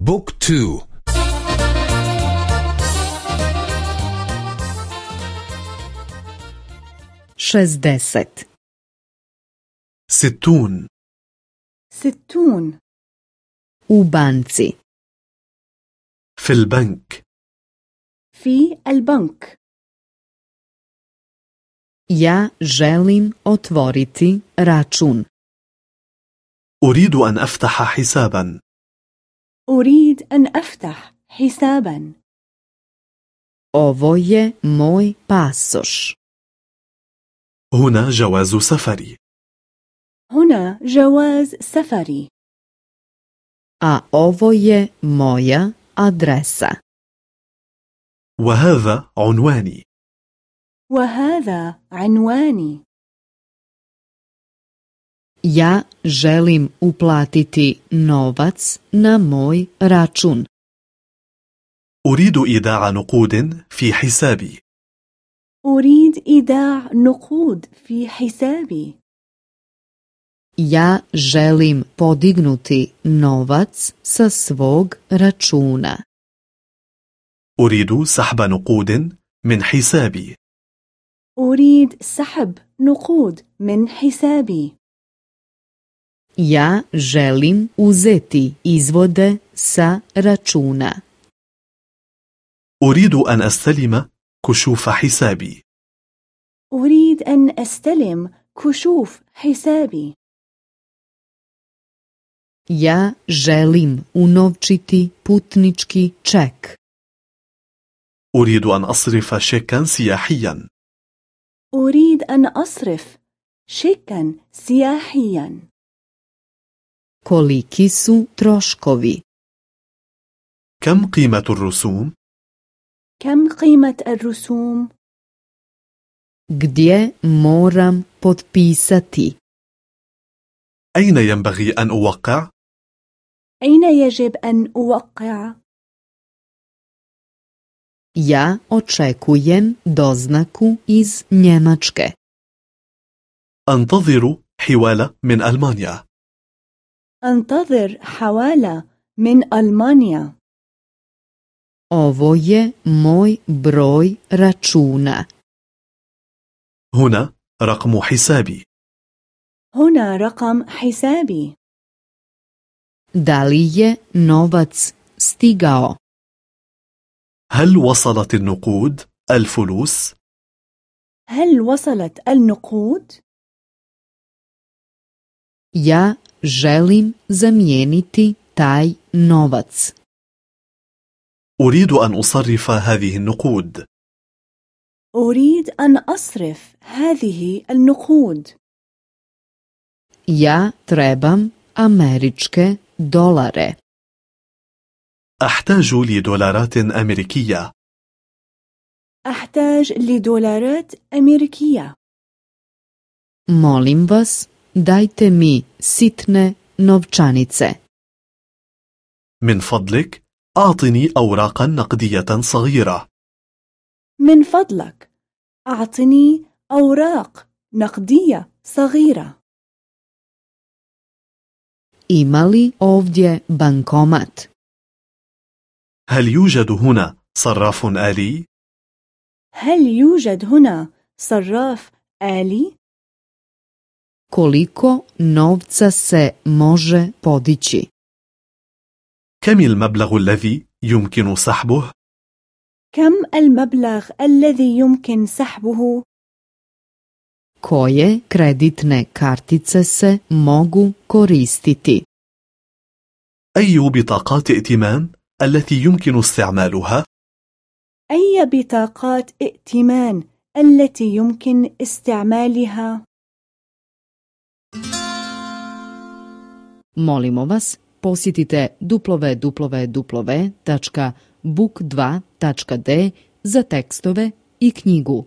بوك تو. شزدست. ستون. ستون. banci في البنك. في البنك. Ja želim otvoriti račun. أريد أن أفتح حسابا. أريد أن أفتح حسابا. Ovo je moj pasoš. هنا جواز سفري. هنا جواز سفري. A ovo je moja adresa. وهذا عنواني. وهذا عنواني. Ja želim uplatiti novac na moj račun. أريد إيداع نقود في حسابي أريد إيداع نقود في حسابي Ja želim podignuti novac sa svog računa. أريد سحب نقود من حسابي أريد سحب نقود من حسابي Ja želim uzeti izvode sa računa. أريد أن أستلم كشوف حسابي أريد أن أستلم كشوف حسابي Ja želim unovčiti putnički ček. أريد أن أصرف شيكا سياحيا أريد أن أصرف شيكا سياحيا Koliki su troškovi? كم قيمة الرسوم؟ كم قيمة الرسوم؟ Gdje moram potpisati? أين ينبغي أن أوقع؟ أين يجب أن أوقع؟ Ja očekujem doznaku iz Njemačke. أنتظر حوالة من ألمانيا أنتظر حوالة من ألمانيا Ovo je moj broj računa. هنا رقم حسابي هنا رقم حسابي Da li je novac stigao? هل وصلت النقود الفلوس؟ هل وصلت النقود؟ Ja želim zamijeniti taj novac. أريد أن أصرف هذه النقود أريد أن أصرف هذه النقود Ja trebam američke dolare. أحتاج لدولارات أمريكية أحتاج لدولارات أمريكية Molim vas, dajte mi sitne novčanice. من فضلك أعطني أوراقا نقدية صغيرة من فضلك أعطني أوراق نقدية صغيرة li ovdje bankomat? هل يوجد هنا صراف آلي؟ هل يوجد هنا صراف آلي؟ Koliko novca se može podići? كم المبلغ الذي يمكن سحبه؟ كم المبلغ الذي يمكن سحبه؟ Koje kreditne kartice se mogu koristiti? أي بطاقات ائتمان التي يمكن استعمالها؟ أي بطاقات ائتمان التي يمكن استعمالها؟ Molimo vas, posjetite www.book2.d za tekstove i knjigu.